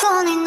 calling